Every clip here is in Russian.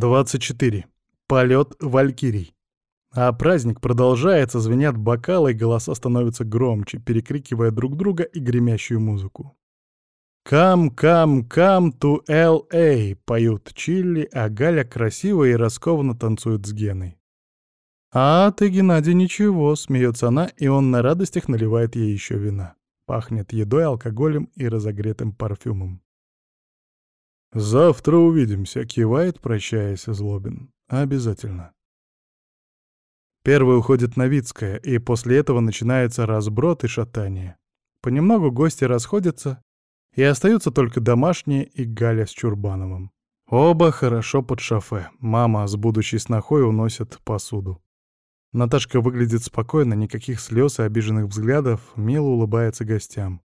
24. Полет валькирий. А праздник продолжается, звенят бокалы, и голоса становятся громче, перекрикивая друг друга и гремящую музыку. «Come, come, come to L.A.» — поют Чилли, а Галя красиво и раскованно танцует с Геной. «А ты, Геннадий, ничего», — смеется она, и он на радостях наливает ей еще вина. Пахнет едой, алкоголем и разогретым парфюмом. «Завтра увидимся», — кивает, прощаясь, Злобин. «Обязательно». Первый уходит Новицкая, и после этого начинается разброд и шатание. Понемногу гости расходятся, и остаются только домашние и Галя с Чурбановым. Оба хорошо под шофе. Мама с будущей снохой уносят посуду. Наташка выглядит спокойно, никаких слез и обиженных взглядов, мило улыбается гостям.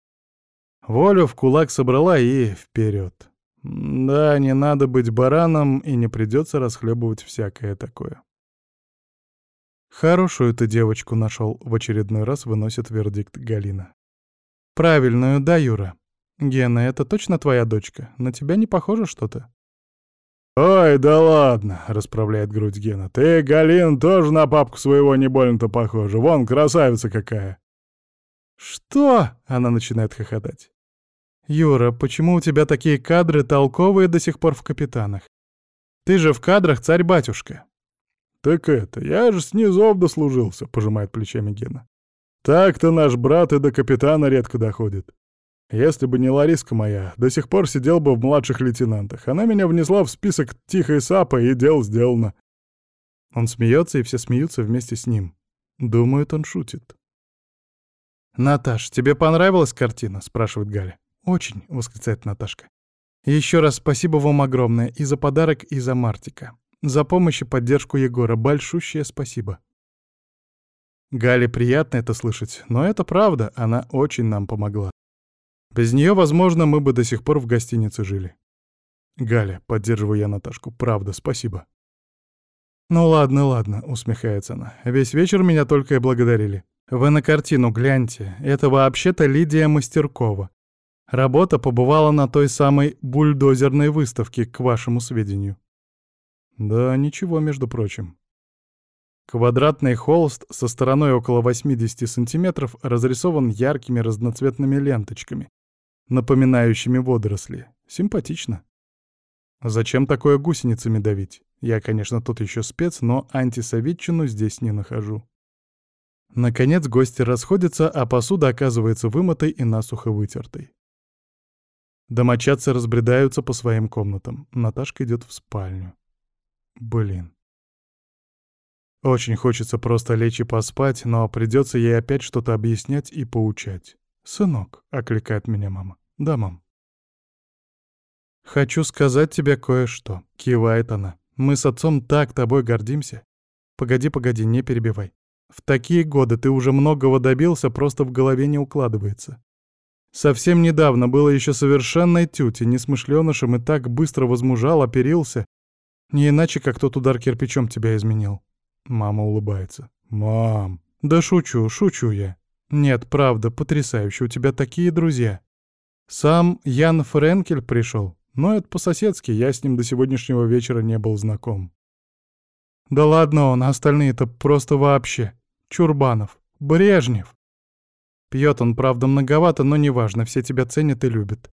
Волю в кулак собрала и вперед. Да, не надо быть бараном, и не придется расхлебывать всякое такое. Хорошую ты девочку нашел, в очередной раз выносит вердикт Галина. Правильную, да, Юра? Гена, это точно твоя дочка? На тебя не похоже что-то? «Ой, да ладно», — расправляет грудь Гена. «Ты, Галин, тоже на папку своего не больно-то похожа. Вон, красавица какая». «Что?» — она начинает хохотать. «Юра, почему у тебя такие кадры толковые до сих пор в капитанах? Ты же в кадрах царь-батюшка». «Так это, я же снизов дослужился», — пожимает плечами Гена. «Так-то наш брат и до капитана редко доходит. Если бы не Лариска моя, до сих пор сидел бы в младших лейтенантах. Она меня внесла в список тихой сапа, и дело сделано». Он смеется, и все смеются вместе с ним. Думают, он шутит. «Наташ, тебе понравилась картина?» — спрашивает Галя. «Очень», — восклицает Наташка. «Еще раз спасибо вам огромное и за подарок, и за Мартика. За помощь и поддержку Егора. Большущее спасибо». Гале приятно это слышать, но это правда, она очень нам помогла. Без нее, возможно, мы бы до сих пор в гостинице жили. Галя, поддерживаю я Наташку, правда, спасибо. «Ну ладно, ладно», — усмехается она. «Весь вечер меня только и благодарили. Вы на картину гляньте. Это вообще-то Лидия Мастеркова. Работа побывала на той самой бульдозерной выставке, к вашему сведению. Да, ничего, между прочим. Квадратный холст со стороной около 80 сантиметров разрисован яркими разноцветными ленточками, напоминающими водоросли. Симпатично. Зачем такое гусеницами давить? Я, конечно, тут еще спец, но антисоветчину здесь не нахожу. Наконец гости расходятся, а посуда оказывается вымытой и насухо вытертой. Домочадцы разбредаются по своим комнатам. Наташка идет в спальню. Блин. Очень хочется просто лечь и поспать, но придется ей опять что-то объяснять и поучать. «Сынок», — окликает меня мама. «Да, мам». «Хочу сказать тебе кое-что», — кивает она. «Мы с отцом так тобой гордимся. Погоди, погоди, не перебивай. В такие годы ты уже многого добился, просто в голове не укладывается. Совсем недавно было еще совершенной тюти, несмышленышем и так быстро возмужал, оперился. Не иначе, как тот удар кирпичом тебя изменил. Мама улыбается. «Мам!» «Да шучу, шучу я. Нет, правда, потрясающе, у тебя такие друзья. Сам Ян Френкель пришел, но это по-соседски, я с ним до сегодняшнего вечера не был знаком. Да ладно он, остальные-то просто вообще. Чурбанов, Брежнев. Пьет он, правда, многовато, но неважно, все тебя ценят и любят.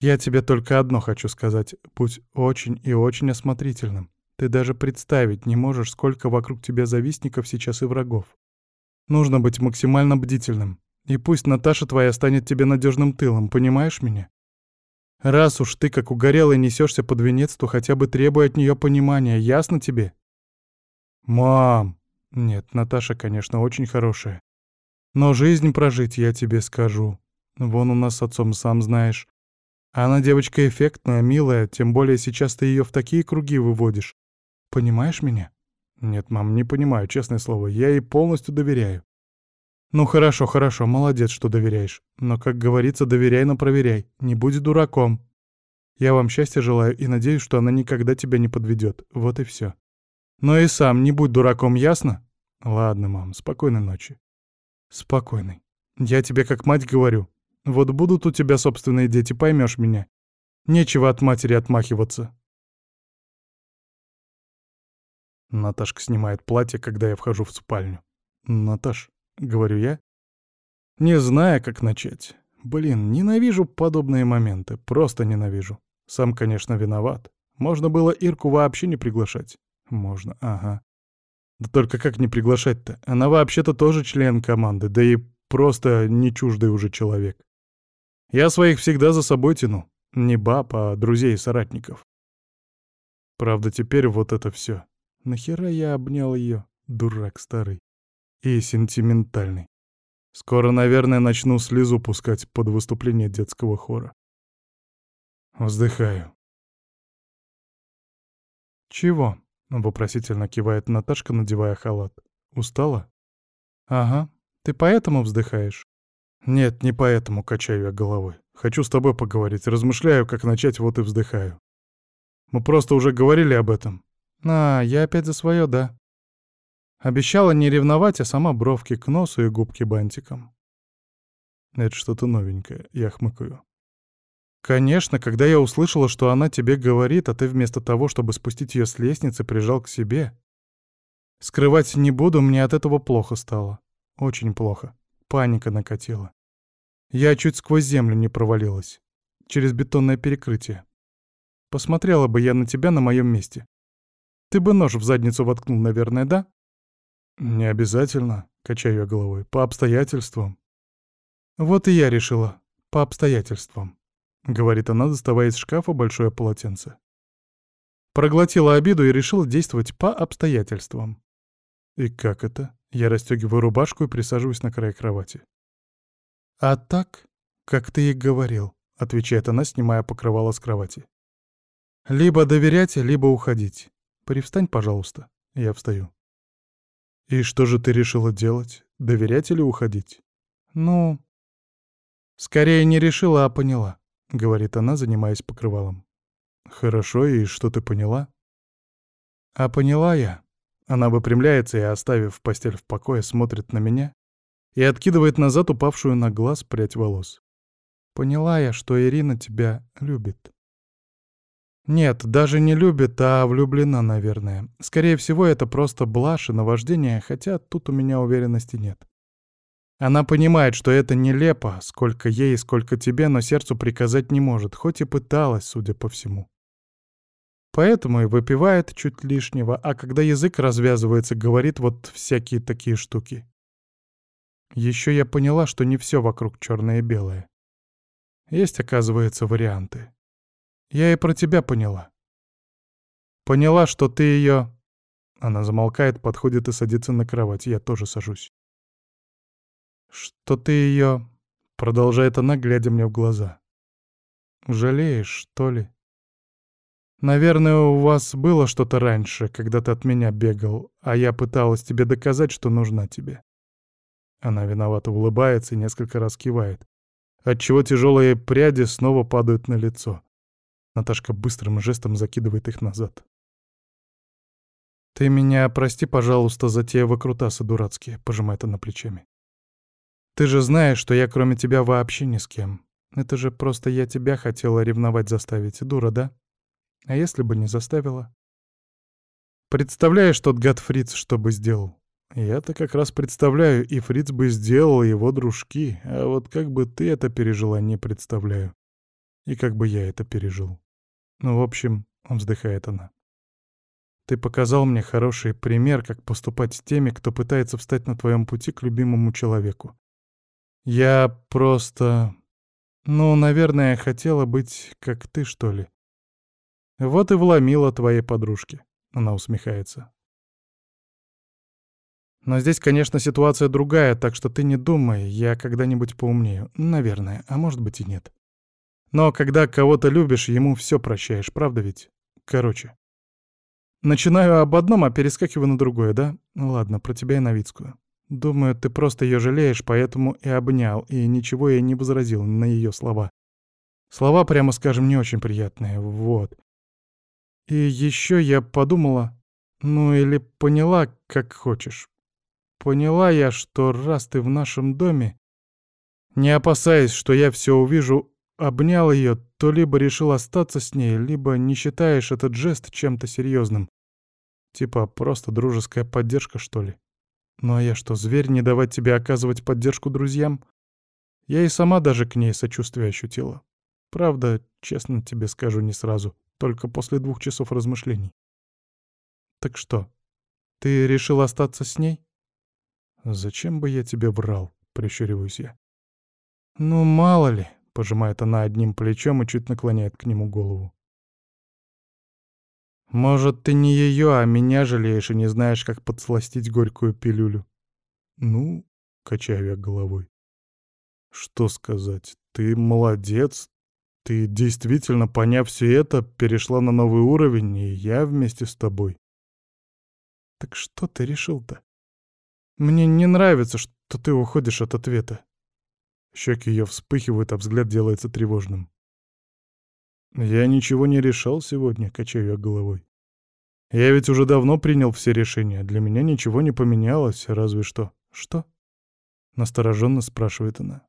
Я тебе только одно хочу сказать. Будь очень и очень осмотрительным. Ты даже представить не можешь, сколько вокруг тебя завистников сейчас и врагов. Нужно быть максимально бдительным. И пусть Наташа твоя станет тебе надежным тылом, понимаешь меня? Раз уж ты, как угорелый, несешься под венец, то хотя бы требуй от нее понимания, ясно тебе? Мам! Нет, Наташа, конечно, очень хорошая. Но жизнь прожить, я тебе скажу. Вон у нас с отцом, сам знаешь. Она девочка эффектная, милая, тем более сейчас ты ее в такие круги выводишь. Понимаешь меня? Нет, мам, не понимаю, честное слово. Я ей полностью доверяю. Ну хорошо, хорошо, молодец, что доверяешь. Но, как говорится, доверяй, но проверяй. Не будь дураком. Я вам счастья желаю и надеюсь, что она никогда тебя не подведет. Вот и все. Но и сам не будь дураком, ясно? Ладно, мам, спокойной ночи. Спокойный. Я тебе как мать говорю. Вот будут у тебя собственные дети, поймешь меня. Нечего от матери отмахиваться. Наташка снимает платье, когда я вхожу в спальню. «Наташ», — говорю я, не зная, как начать. Блин, ненавижу подобные моменты, просто ненавижу. Сам, конечно, виноват. Можно было Ирку вообще не приглашать. Можно, ага. Да только как не приглашать-то? Она вообще-то тоже член команды, да и просто не чуждый уже человек. Я своих всегда за собой тяну. Не баб, а друзей и соратников. Правда, теперь вот это все. Нахера я обнял ее, дурак старый. И сентиментальный. Скоро, наверное, начну слезу пускать под выступление детского хора. Вздыхаю. «Чего?» — вопросительно кивает Наташка, надевая халат. «Устала?» «Ага. Ты поэтому вздыхаешь?» «Нет, не поэтому качаю я головой. Хочу с тобой поговорить. Размышляю, как начать, вот и вздыхаю. Мы просто уже говорили об этом». «А, я опять за свое, да?» Обещала не ревновать, а сама бровки к носу и губки бантиком. Это что-то новенькое, я хмыкаю. Конечно, когда я услышала, что она тебе говорит, а ты вместо того, чтобы спустить ее с лестницы, прижал к себе. Скрывать не буду, мне от этого плохо стало. Очень плохо. Паника накатила. Я чуть сквозь землю не провалилась. Через бетонное перекрытие. Посмотрела бы я на тебя на моем месте. Ты бы нож в задницу воткнул, наверное, да? Не обязательно, качаю я головой, по обстоятельствам. Вот и я решила, по обстоятельствам. — говорит она, доставая из шкафа большое полотенце. Проглотила обиду и решила действовать по обстоятельствам. «И как это?» Я расстегиваю рубашку и присаживаюсь на край кровати. «А так, как ты и говорил», — отвечает она, снимая покрывало с кровати. «Либо доверять, либо уходить. Привстань, пожалуйста». Я встаю. «И что же ты решила делать? Доверять или уходить?» «Ну...» «Скорее не решила, а поняла. — говорит она, занимаясь покрывалом. «Хорошо, и что ты поняла?» «А поняла я». Она выпрямляется и, оставив постель в покое, смотрит на меня и откидывает назад упавшую на глаз прядь волос. «Поняла я, что Ирина тебя любит». Нет, даже не любит, а влюблена, наверное. Скорее всего, это просто блажь и наваждение, хотя тут у меня уверенности нет. Она понимает, что это нелепо, сколько ей, сколько тебе, но сердцу приказать не может, хоть и пыталась, судя по всему. Поэтому и выпивает чуть лишнего, а когда язык развязывается, говорит вот всякие такие штуки. Еще я поняла, что не все вокруг черное и белое. Есть, оказывается, варианты. Я и про тебя поняла. Поняла, что ты ее... Она замолкает, подходит и садится на кровать. Я тоже сажусь. «Что ты ее...» — продолжает она, глядя мне в глаза. «Жалеешь, что ли?» «Наверное, у вас было что-то раньше, когда ты от меня бегал, а я пыталась тебе доказать, что нужна тебе». Она виновато улыбается и несколько раз кивает, отчего тяжелые пряди снова падают на лицо. Наташка быстрым жестом закидывает их назад. «Ты меня прости, пожалуйста, за те выкрутасы дурацкие», — пожимает она плечами. Ты же знаешь, что я кроме тебя вообще ни с кем. Это же просто я тебя хотела ревновать заставить, дура, да? А если бы не заставила? Представляешь, тот гад Фриц что бы сделал? Я-то как раз представляю, и Фриц бы сделал его дружки, а вот как бы ты это пережила, не представляю. И как бы я это пережил. Ну, в общем, вздыхает она. Ты показал мне хороший пример, как поступать с теми, кто пытается встать на твоем пути к любимому человеку. Я просто... Ну, наверное, хотела быть как ты, что ли. Вот и вломила твоей подружке. Она усмехается. Но здесь, конечно, ситуация другая, так что ты не думай, я когда-нибудь поумнею. Наверное, а может быть и нет. Но когда кого-то любишь, ему все прощаешь, правда ведь? Короче. Начинаю об одном, а перескакиваю на другое, да? Ладно, про тебя и Новицкую. Думаю, ты просто ее жалеешь, поэтому и обнял, и ничего ей не возразил на ее слова. Слова, прямо скажем, не очень приятные, вот. И еще я подумала, ну или поняла, как хочешь. Поняла я, что раз ты в нашем доме, не опасаясь, что я все увижу, обнял ее, то либо решил остаться с ней, либо не считаешь этот жест чем-то серьезным. Типа просто дружеская поддержка, что ли? Ну а я что, зверь, не давать тебе оказывать поддержку друзьям? Я и сама даже к ней сочувствие ощутила. Правда, честно тебе скажу не сразу, только после двух часов размышлений. Так что, ты решил остаться с ней? Зачем бы я тебе врал, прищуриваюсь я. Ну, мало ли, пожимает она одним плечом и чуть наклоняет к нему голову. Может, ты не ее, а меня жалеешь и не знаешь, как подсластить горькую пилюлю? Ну, качаю я головой. Что сказать? Ты молодец. Ты действительно, поняв все это, перешла на новый уровень, и я вместе с тобой. Так что ты решил-то? Мне не нравится, что ты уходишь от ответа. Щеки ее вспыхивают, а взгляд делается тревожным. Я ничего не решал сегодня, качаю я головой. Я ведь уже давно принял все решения. Для меня ничего не поменялось, разве что... Что? Настороженно спрашивает она.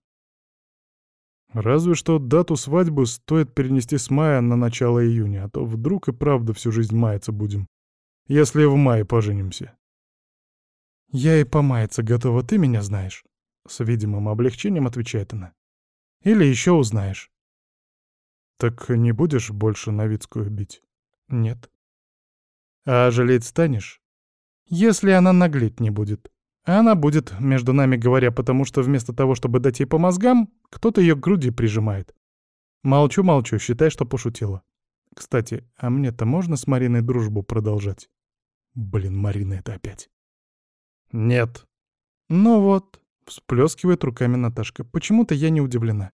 Разве что дату свадьбы стоит перенести с мая на начало июня, а то вдруг и правда всю жизнь маяться будем. Если в мае поженимся. Я и помаяться готова, ты меня знаешь. С видимым облегчением отвечает она. Или еще узнаешь. Так не будешь больше Новицкую бить? Нет. А жалеть станешь? Если она наглеть не будет. Она будет, между нами говоря, потому что вместо того, чтобы дать ей по мозгам, кто-то ее к груди прижимает. Молчу-молчу, считай, что пошутила. Кстати, а мне-то можно с Мариной дружбу продолжать? Блин, Марина это опять. Нет. Ну вот, всплескивает руками Наташка. Почему-то я не удивлена.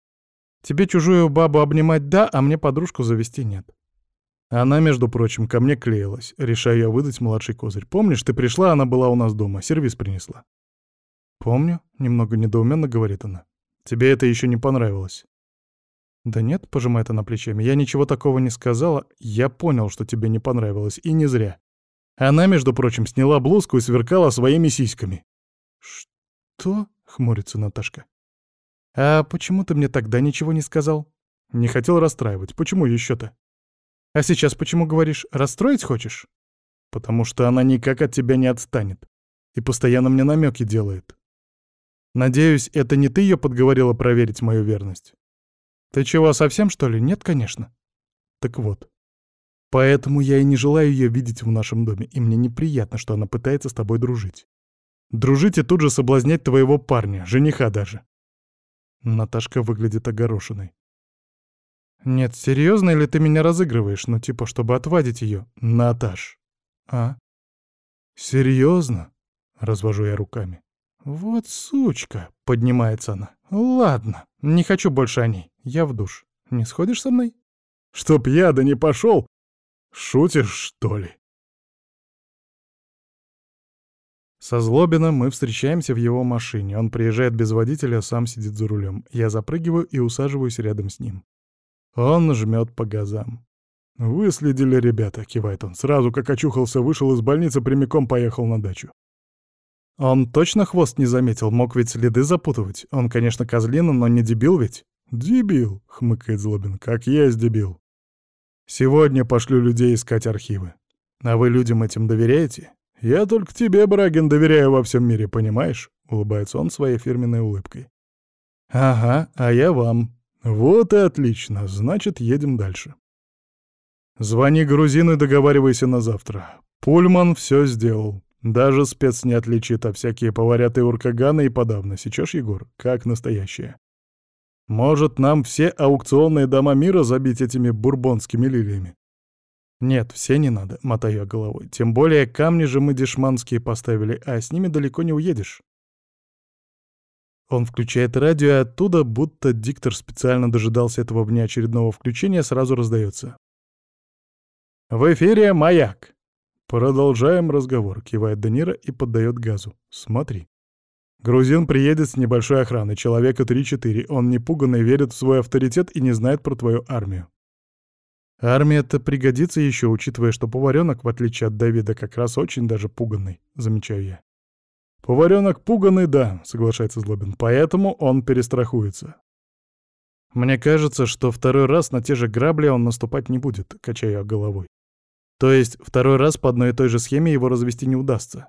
Тебе чужую бабу обнимать да, а мне подружку завести нет. Она, между прочим, ко мне клеилась, решая я выдать младший козырь. Помнишь, ты пришла, она была у нас дома, сервис принесла. Помню, немного недоуменно говорит она. Тебе это еще не понравилось. Да нет, пожимает она плечами, я ничего такого не сказала, я понял, что тебе не понравилось, и не зря. Она, между прочим, сняла блузку и сверкала своими сиськами. «Что?» — хмурится Наташка. «А почему ты мне тогда ничего не сказал?» «Не хотел расстраивать. Почему еще-то?» «А сейчас почему говоришь, расстроить хочешь?» «Потому что она никак от тебя не отстанет. И постоянно мне намеки делает. Надеюсь, это не ты ее подговорила проверить мою верность?» «Ты чего, совсем, что ли? Нет, конечно». «Так вот. Поэтому я и не желаю ее видеть в нашем доме, и мне неприятно, что она пытается с тобой дружить. Дружить и тут же соблазнять твоего парня, жениха даже. Наташка выглядит огорошенной. «Нет, серьезно или ты меня разыгрываешь? Ну, типа, чтобы отвадить ее, Наташ». «А? Серьезно?» — развожу я руками. «Вот сучка!» — поднимается она. «Ладно, не хочу больше о ней. Я в душ. Не сходишь со мной?» «Чтоб я да не пошел! Шутишь, что ли?» Со Злобином мы встречаемся в его машине. Он приезжает без водителя, сам сидит за рулем. Я запрыгиваю и усаживаюсь рядом с ним. Он жмет по газам. «Выследили ребята», — кивает он. Сразу как очухался, вышел из больницы, прямиком поехал на дачу. Он точно хвост не заметил, мог ведь следы запутывать. Он, конечно, козлина, но не дебил ведь. «Дебил», — хмыкает Злобин, — «как есть дебил». «Сегодня пошлю людей искать архивы. А вы людям этим доверяете?» «Я только тебе, Брагин, доверяю во всем мире, понимаешь?» — улыбается он своей фирменной улыбкой. «Ага, а я вам. Вот и отлично, значит, едем дальше». «Звони грузину и договаривайся на завтра. Пульман все сделал. Даже спец не отличит, а всякие поварятые уркаганы и подавно. Сечешь, Егор? Как настоящее. Может, нам все аукционные дома мира забить этими бурбонскими лилиями? «Нет, все не надо», — мотаю я головой. «Тем более камни же мы дешманские поставили, а с ними далеко не уедешь». Он включает радио, и оттуда, будто диктор специально дожидался этого внеочередного включения, сразу раздается. «В эфире «Маяк». «Продолжаем разговор», — кивает Данира и поддает газу. «Смотри». Грузин приедет с небольшой охраной, человека 3-4. Он не пуганный, верит в свой авторитет и не знает про твою армию. Армия-то пригодится еще, учитывая, что поваренок, в отличие от Давида, как раз очень даже пуганный, замечаю я. Поваренок пуганный, да, соглашается Злобин, поэтому он перестрахуется. Мне кажется, что второй раз на те же грабли он наступать не будет, качаю головой. То есть второй раз по одной и той же схеме его развести не удастся.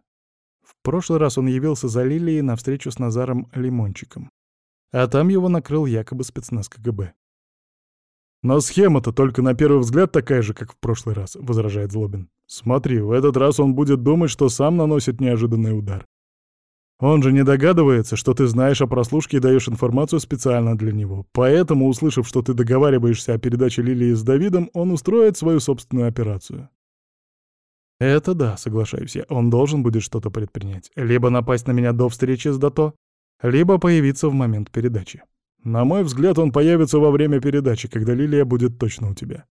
В прошлый раз он явился за Лилией на встречу с Назаром Лимончиком. А там его накрыл якобы спецназ КГБ. «Но схема-то только на первый взгляд такая же, как в прошлый раз», — возражает Злобин. «Смотри, в этот раз он будет думать, что сам наносит неожиданный удар. Он же не догадывается, что ты знаешь о прослушке и даешь информацию специально для него. Поэтому, услышав, что ты договариваешься о передаче Лилии с Давидом, он устроит свою собственную операцию». «Это да», — соглашаюсь я, — он должен будет что-то предпринять. Либо напасть на меня до встречи с Дато, либо появиться в момент передачи. На мой взгляд, он появится во время передачи, когда Лилия будет точно у тебя.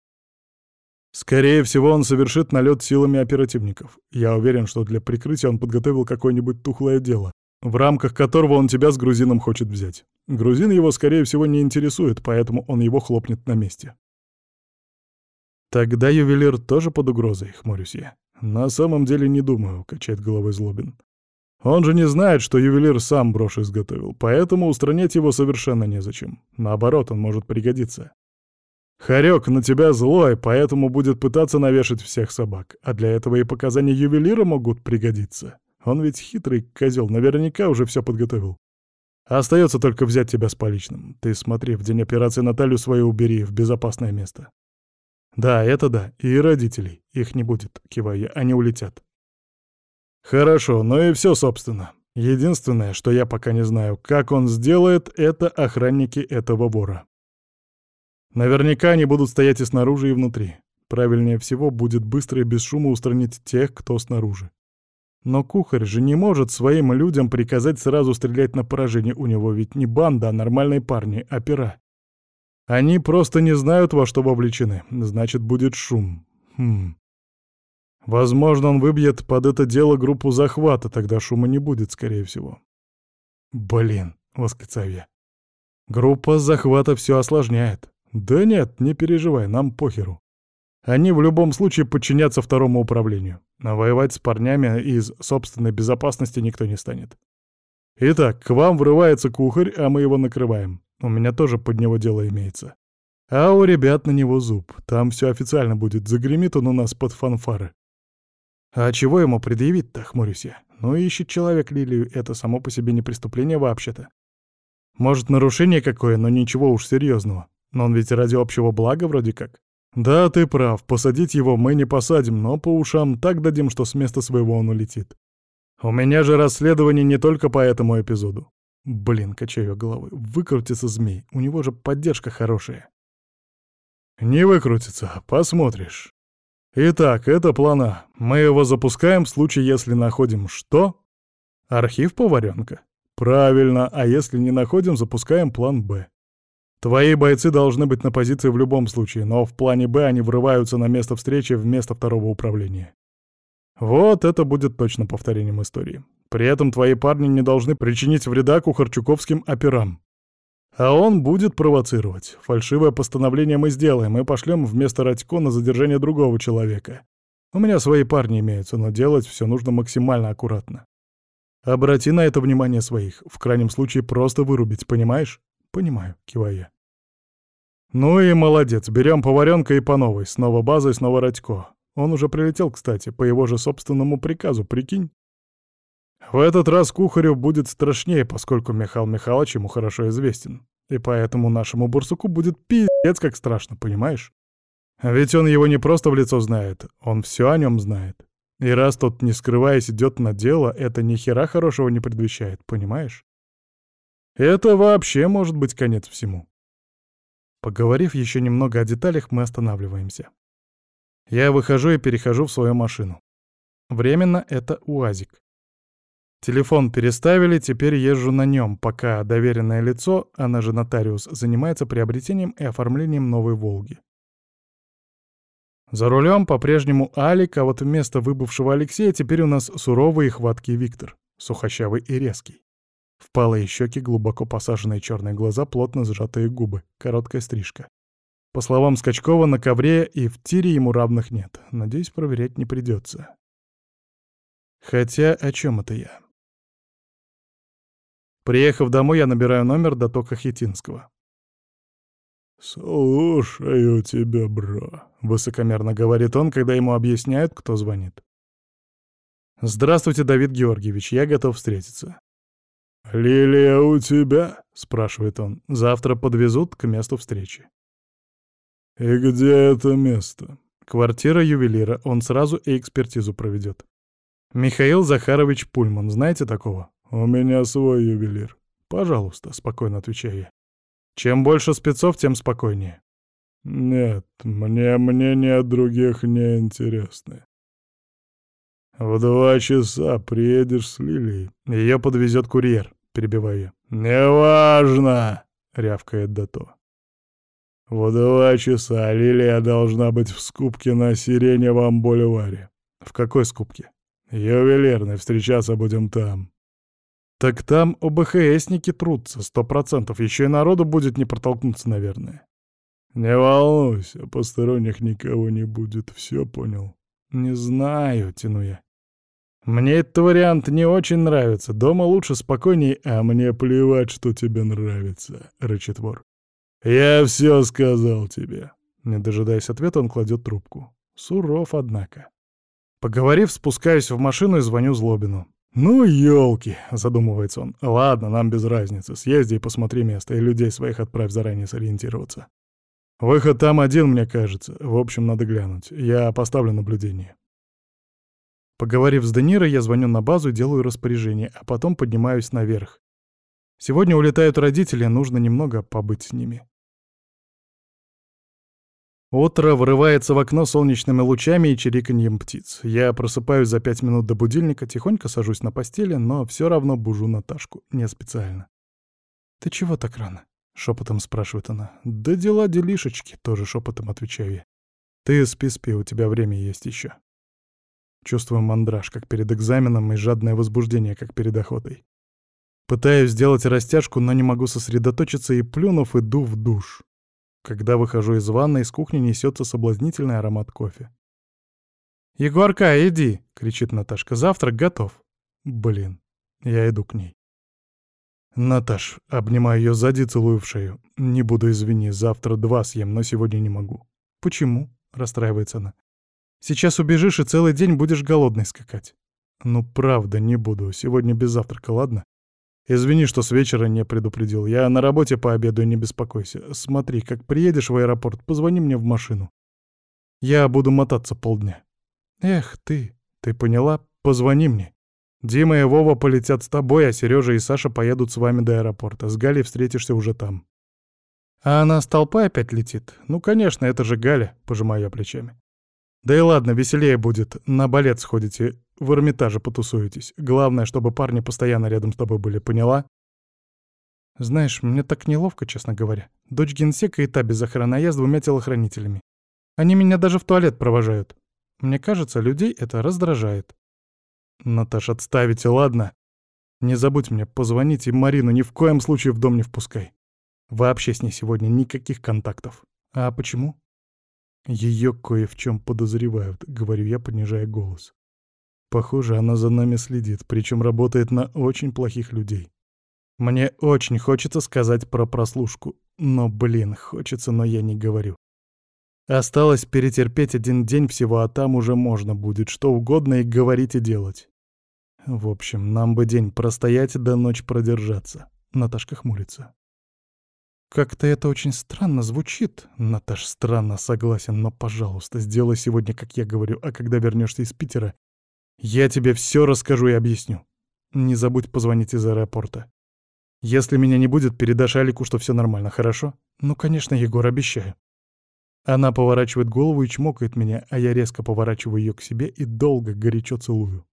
Скорее всего, он совершит налет силами оперативников. Я уверен, что для прикрытия он подготовил какое-нибудь тухлое дело, в рамках которого он тебя с грузином хочет взять. Грузин его, скорее всего, не интересует, поэтому он его хлопнет на месте. Тогда ювелир тоже под угрозой, хмурюсь я. На самом деле не думаю, качает головой Злобин. Он же не знает, что ювелир сам брошь изготовил, поэтому устранять его совершенно незачем. Наоборот, он может пригодиться. Харек на тебя злой, поэтому будет пытаться навешать всех собак, а для этого и показания ювелира могут пригодиться. Он ведь хитрый козел, наверняка уже все подготовил. Остается только взять тебя с поличным. Ты смотри, в день операции Наталью свою убери в безопасное место. Да, это да, и родителей. Их не будет, кивая, они улетят. Хорошо, ну и все, собственно. Единственное, что я пока не знаю, как он сделает, это охранники этого вора. Наверняка они будут стоять и снаружи, и внутри. Правильнее всего будет быстро и без шума устранить тех, кто снаружи. Но кухарь же не может своим людям приказать сразу стрелять на поражение. У него ведь не банда, а нормальные парни, опера. Они просто не знают, во что вовлечены. Значит, будет шум. Хм. Возможно, он выбьет под это дело группу захвата, тогда шума не будет, скорее всего. «Блин!» — восклицаю я. «Группа захвата все осложняет». «Да нет, не переживай, нам похеру. Они в любом случае подчинятся второму управлению. А воевать с парнями из собственной безопасности никто не станет. Итак, к вам врывается кухарь, а мы его накрываем. У меня тоже под него дело имеется. А у ребят на него зуб. Там все официально будет. Загремит он у нас под фанфары. А чего ему предъявить-то, хмурюсь я? Ну, ищет человек Лилию, это само по себе не преступление вообще-то. Может, нарушение какое, но ничего уж серьезного. Но он ведь ради общего блага вроде как. Да, ты прав, посадить его мы не посадим, но по ушам так дадим, что с места своего он улетит. У меня же расследование не только по этому эпизоду. Блин, качаю головой. Выкрутится змей, у него же поддержка хорошая. Не выкрутится, посмотришь. Итак, это плана. Мы его запускаем в случае, если находим что? Архив поваренка. Правильно, а если не находим, запускаем план «Б». Твои бойцы должны быть на позиции в любом случае, но в плане «Б» они врываются на место встречи вместо второго управления. Вот это будет точно повторением истории. При этом твои парни не должны причинить вреда кухарчуковским операм. А он будет провоцировать. Фальшивое постановление мы сделаем и пошлем вместо Радько на задержание другого человека. У меня свои парни имеются, но делать все нужно максимально аккуратно. Обрати на это внимание своих. В крайнем случае просто вырубить, понимаешь? Понимаю, киваю я. Ну и молодец, берем поваренка и по новой. Снова база и снова Радько. Он уже прилетел, кстати, по его же собственному приказу, прикинь. В этот раз кухарю будет страшнее, поскольку Михаил Михайлович ему хорошо известен. И поэтому нашему бурсуку будет пиздец как страшно, понимаешь? Ведь он его не просто в лицо знает, он все о нем знает. И раз тот, не скрываясь, идет на дело, это ни хера хорошего не предвещает, понимаешь? Это вообще может быть конец всему. Поговорив еще немного о деталях, мы останавливаемся. Я выхожу и перехожу в свою машину. Временно это УАЗик. Телефон переставили, теперь езжу на нем, пока доверенное лицо, она же нотариус, занимается приобретением и оформлением новой «Волги». За рулем по-прежнему Алик, а вот вместо выбывшего Алексея теперь у нас суровый и хваткий Виктор, сухощавый и резкий. Впалые щеки, глубоко посаженные черные глаза, плотно сжатые губы, короткая стрижка. По словам Скачкова, на ковре и в тире ему равных нет. Надеюсь, проверять не придется. Хотя о чем это я? Приехав домой, я набираю номер до Тока Хитинского. «Слушаю тебя, бро», — высокомерно говорит он, когда ему объясняют, кто звонит. «Здравствуйте, Давид Георгиевич, я готов встретиться». «Лилия у тебя?» — спрашивает он. «Завтра подвезут к месту встречи». «И где это место?» «Квартира ювелира, он сразу и экспертизу проведет». «Михаил Захарович Пульман, знаете такого?» «У меня свой ювелир». «Пожалуйста», — спокойно отвечаю я. Чем больше спецов, тем спокойнее. Нет, мне мнения других не интересны. В два часа приедешь с Лилией. Ее подвезет курьер, перебиваю. Неважно, рявкает Дато. В два часа Лилия должна быть в скупке на Сиреневом бульваре. В какой скупке? Ювелирной, встречаться будем там. Так там ОБХСники трутся, сто процентов. Еще и народу будет не протолкнуться, наверное. Не волнуйся, посторонних никого не будет, все понял. Не знаю, тяну я. Мне этот вариант не очень нравится. Дома лучше спокойней, а мне плевать, что тебе нравится, рычит вор. Я все сказал тебе. Не дожидаясь ответа, он кладет трубку. Суров, однако. Поговорив, спускаюсь в машину и звоню Злобину. «Ну, елки!» — задумывается он. «Ладно, нам без разницы. Съезди и посмотри место, и людей своих отправь заранее сориентироваться. Выход там один, мне кажется. В общем, надо глянуть. Я поставлю наблюдение». Поговорив с Денирой, я звоню на базу и делаю распоряжение, а потом поднимаюсь наверх. Сегодня улетают родители, нужно немного побыть с ними. Утро врывается в окно солнечными лучами и чириканьем птиц. Я просыпаюсь за пять минут до будильника, тихонько сажусь на постели, но все равно бужу Наташку, не специально. «Ты чего так рано?» — шепотом спрашивает она. «Да дела делишечки», — тоже шепотом отвечаю я. «Ты спи-спи, у тебя время есть еще. Чувствую мандраж, как перед экзаменом, и жадное возбуждение, как перед охотой. Пытаюсь сделать растяжку, но не могу сосредоточиться и, плюнув, иду в душ. Когда выхожу из ванной, из кухни несется соблазнительный аромат кофе. «Егорка, иди!» — кричит Наташка. «Завтрак готов!» Блин, я иду к ней. «Наташ, обнимаю ее сзади, целую в шею. Не буду, извини, завтра два съем, но сегодня не могу». «Почему?» — расстраивается она. «Сейчас убежишь и целый день будешь голодный скакать». «Ну правда, не буду. Сегодня без завтрака, ладно?» Извини, что с вечера не предупредил. Я на работе пообедаю, не беспокойся. Смотри, как приедешь в аэропорт, позвони мне в машину. Я буду мотаться полдня. Эх ты, ты поняла? Позвони мне. Дима и Вова полетят с тобой, а Сережа и Саша поедут с вами до аэропорта. С Галей встретишься уже там. А она с толпой опять летит? Ну, конечно, это же Галя, пожимаю я плечами. Да и ладно, веселее будет. На балет сходите в Эрмитаже потусуетесь. Главное, чтобы парни постоянно рядом с тобой были, поняла? Знаешь, мне так неловко, честно говоря. Дочь генсека и та без охраны, а я с двумя телохранителями. Они меня даже в туалет провожают. Мне кажется, людей это раздражает. Наташ, отставите, ладно? Не забудь мне позвонить, и Марину ни в коем случае в дом не впускай. Вообще с ней сегодня никаких контактов. А почему? Ее кое в чем подозревают, говорю я, понижая голос. Похоже, она за нами следит, причем работает на очень плохих людей. Мне очень хочется сказать про прослушку, но, блин, хочется, но я не говорю. Осталось перетерпеть один день всего, а там уже можно будет что угодно и говорить и делать. В общем, нам бы день простоять до ночь продержаться. Наташка хмурится. Как-то это очень странно звучит. Наташ, странно, согласен, но, пожалуйста, сделай сегодня, как я говорю, а когда вернешься из Питера, я тебе все расскажу и объясню. Не забудь позвонить из аэропорта. Если меня не будет, передашь Алику, что все нормально, хорошо? Ну, конечно, Егор, обещаю. Она поворачивает голову и чмокает меня, а я резко поворачиваю ее к себе и долго, горячо целую.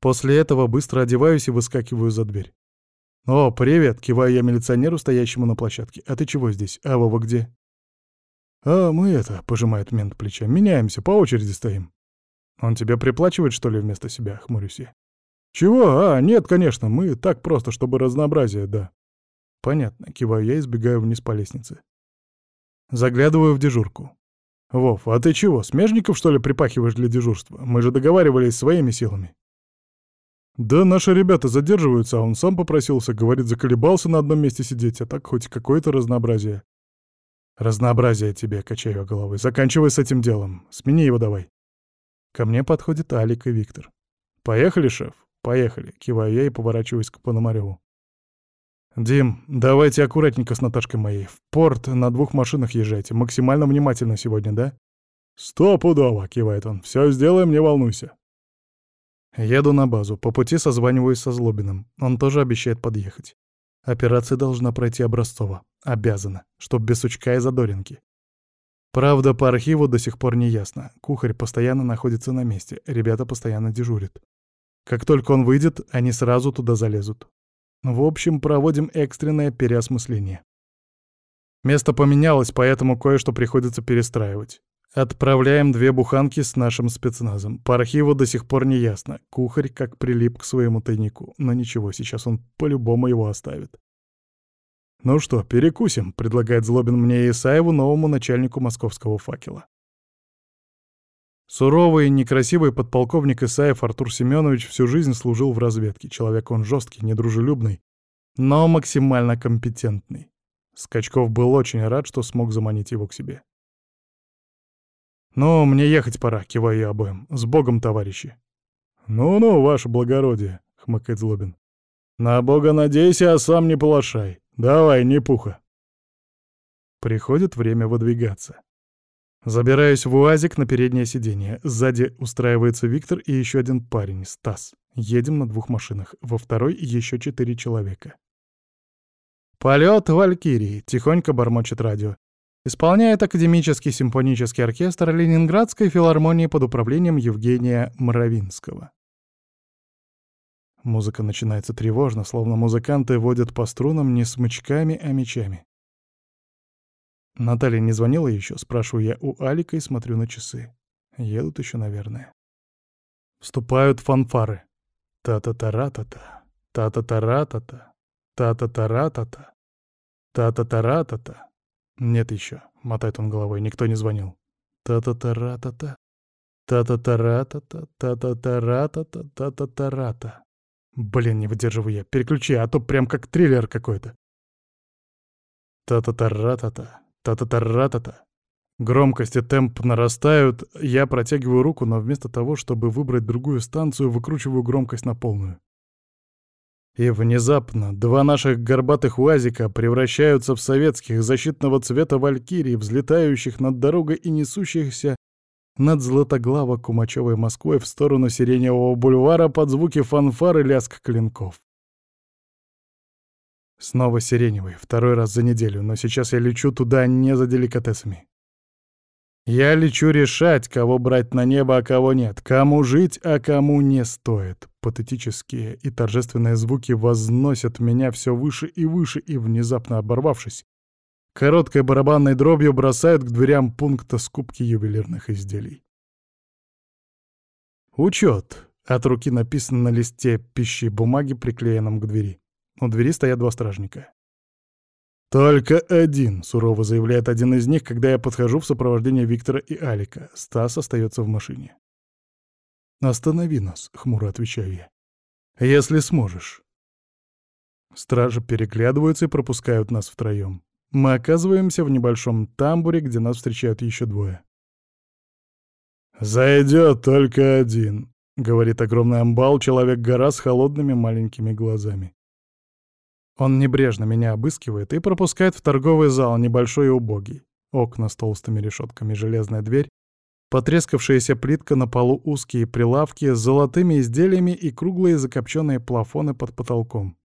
После этого быстро одеваюсь и выскакиваю за дверь. «О, привет!» — киваю я милиционеру, стоящему на площадке. «А ты чего здесь? А Вова где?» «А мы это...» — пожимает мент плеча. «Меняемся, по очереди стоим». «Он тебе приплачивает, что ли, вместо себя?» — хмурюсь я. «Чего? А, нет, конечно, мы так просто, чтобы разнообразие, да». «Понятно», — киваю я и вниз по лестнице. Заглядываю в дежурку. «Вов, а ты чего, смежников, что ли, припахиваешь для дежурства? Мы же договаривались своими силами». «Да наши ребята задерживаются, а он сам попросился, говорит, заколебался на одном месте сидеть, а так хоть какое-то разнообразие». Разнообразие тебе, качаю головой. Заканчивай с этим делом. Смени его давай. Ко мне подходит Алик и Виктор. Поехали, шеф? Поехали. Киваю я и поворачиваюсь к Пономареву. «Дим, давайте аккуратненько с Наташкой моей. В порт на двух машинах езжайте. Максимально внимательно сегодня, да?» «Стопудово!» — кивает он. «Все сделаем, не волнуйся». Еду на базу. По пути созваниваюсь со Злобиным. Он тоже обещает подъехать. Операция должна пройти образцово. Обязана. Чтоб без сучка и задоринки. Правда, по архиву до сих пор не ясно. Кухарь постоянно находится на месте. Ребята постоянно дежурят. Как только он выйдет, они сразу туда залезут. В общем, проводим экстренное переосмысление. Место поменялось, поэтому кое-что приходится перестраивать. Отправляем две буханки с нашим спецназом. По архиву до сих пор не ясно. Кухарь как прилип к своему тайнику. Но ничего, сейчас он по-любому его оставит. «Ну что, перекусим», — предлагает Злобин мне Исаеву, новому начальнику московского факела. Суровый и некрасивый подполковник Исаев Артур Семенович всю жизнь служил в разведке. Человек он жесткий, недружелюбный, но максимально компетентный. Скачков был очень рад, что смог заманить его к себе. «Ну, мне ехать пора», — киваю я обоим. «С Богом, товарищи!» «Ну-ну, ваше благородие», — хмыкает Злобин. «На Бога надейся, а сам не полошай. Давай, не пуха». Приходит время выдвигаться. Забираюсь в УАЗик на переднее сиденье. Сзади устраивается Виктор и еще один парень, Стас. Едем на двух машинах. Во второй еще четыре человека. «Полет Валькирии», — тихонько бормочет радио. Исполняет академический симфонический оркестр Ленинградской филармонии под управлением Евгения Мравинского. Музыка начинается тревожно, словно музыканты водят по струнам не смычками, а мечами. Наталья не звонила еще, спрашиваю я у Алика и смотрю на часы. Едут еще, наверное. Вступают фанфары. Та-та-та-ра-та-та, та-та-та-ра-та-та, та-та-та-ра-та-та, та-та-та-ра-та-та. Нет еще, мотает он головой, никто не звонил. Та-та-та-ра-та-та, та-та-та-ра-та-та, та-та-та-ра-та-та, та-та-та-ра-та. Блин, не выдерживаю я, переключи, а то прям как триллер какой-то. Та-та-та-ра-та-та. Та-та-та-ра-та-та. Громкость и темп нарастают, я протягиваю руку, но вместо того, чтобы выбрать другую станцию, выкручиваю громкость на полную. И внезапно два наших горбатых УАЗика превращаются в советских защитного цвета валькирий, взлетающих над дорогой и несущихся над Златоглаво-Кумачевой Москвой в сторону Сиреневого бульвара под звуки фанфары лязг клинков. Снова сиреневый, второй раз за неделю, но сейчас я лечу туда не за деликатесами. Я лечу решать, кого брать на небо, а кого нет, кому жить, а кому не стоит. Патетические и торжественные звуки возносят меня все выше и выше, и, внезапно оборвавшись, короткой барабанной дробью бросают к дверям пункта скупки ювелирных изделий. Учет. От руки написано на листе пищи бумаги, приклеенном к двери. У двери стоят два стражника. «Только один», — сурово заявляет один из них, когда я подхожу в сопровождении Виктора и Алика. Стас остается в машине. «Останови нас», — хмуро отвечаю я. «Если сможешь». Стражи переглядываются и пропускают нас втроем. Мы оказываемся в небольшом тамбуре, где нас встречают еще двое. «Зайдет только один», — говорит огромный амбал, человек-гора с холодными маленькими глазами. Он небрежно меня обыскивает и пропускает в торговый зал, небольшой и убогий. Окна с толстыми решетками, железная дверь, потрескавшаяся плитка на полу, узкие прилавки с золотыми изделиями и круглые закопченные плафоны под потолком.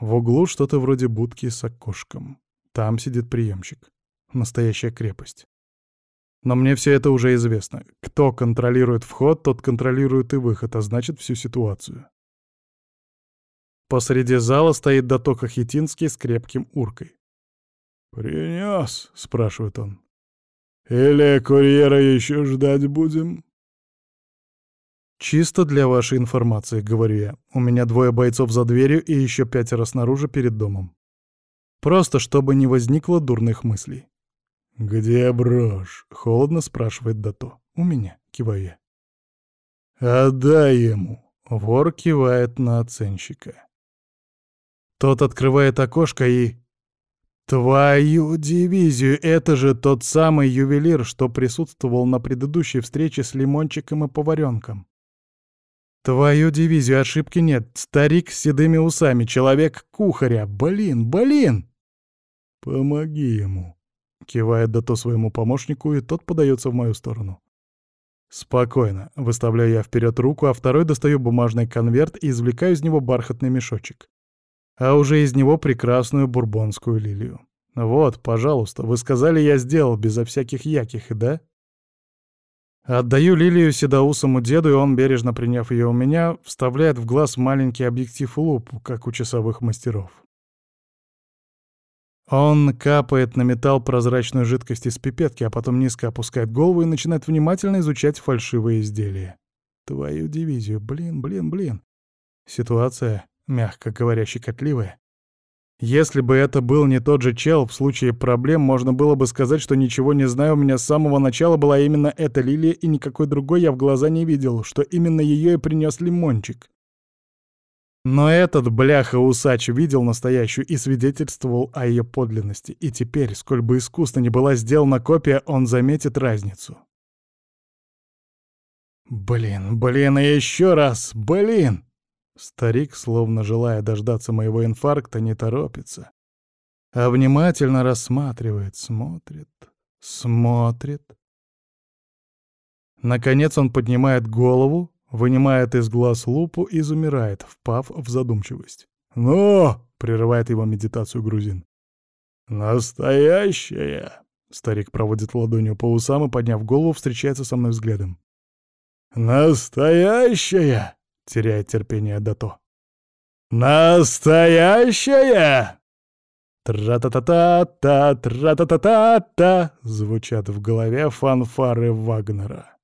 В углу что-то вроде будки с окошком. Там сидит приемщик. Настоящая крепость. Но мне все это уже известно. Кто контролирует вход, тот контролирует и выход, а значит всю ситуацию. Посреди зала стоит Датока Хитинский с крепким уркой. «Принес?» — спрашивает он. «Или курьера еще ждать будем?» «Чисто для вашей информации», — говорю я. «У меня двое бойцов за дверью и еще пятеро снаружи перед домом. Просто чтобы не возникло дурных мыслей». «Где брошь?» — холодно спрашивает Дато. «У меня», — киваю я. «Отдай ему», — вор кивает на оценщика. Тот открывает окошко и... Твою дивизию! Это же тот самый ювелир, что присутствовал на предыдущей встрече с Лимончиком и Поваренком. Твою дивизию, ошибки нет. Старик с седыми усами, человек кухаря. Блин, блин! Помоги ему. Кивает Дато своему помощнику, и тот подается в мою сторону. Спокойно. Выставляю я вперед руку, а второй достаю бумажный конверт и извлекаю из него бархатный мешочек. А уже из него прекрасную бурбонскую лилию. Вот, пожалуйста, вы сказали, я сделал, безо всяких яких, да? Отдаю лилию седоусому деду, и он, бережно приняв ее у меня, вставляет в глаз маленький объектив лупу, как у часовых мастеров. Он капает на металл прозрачную жидкость из пипетки, а потом низко опускает голову и начинает внимательно изучать фальшивые изделия. Твою дивизию, блин, блин, блин. Ситуация, мягко говоря, щекотливая. Если бы это был не тот же чел, в случае проблем можно было бы сказать, что ничего не знаю, у меня с самого начала была именно эта лилия, и никакой другой я в глаза не видел, что именно ее и принес лимончик. Но этот бляха-усач видел настоящую и свидетельствовал о ее подлинности, и теперь, сколь бы искусно ни была сделана копия, он заметит разницу. Блин, блин, и еще раз, блин! Старик, словно желая дождаться моего инфаркта, не торопится, а внимательно рассматривает, смотрит, смотрит. Наконец он поднимает голову, вынимает из глаз лупу и замирает, впав в задумчивость. «Ну!» — прерывает его медитацию грузин. «Настоящая!» — старик проводит ладонью по усам и, подняв голову, встречается со мной взглядом. «Настоящая!» — теряет терпение Дато. «Настоящая!» «Тра-та-та-та-та, тра-та-та-та-та!» — звучат в голове фанфары Вагнера.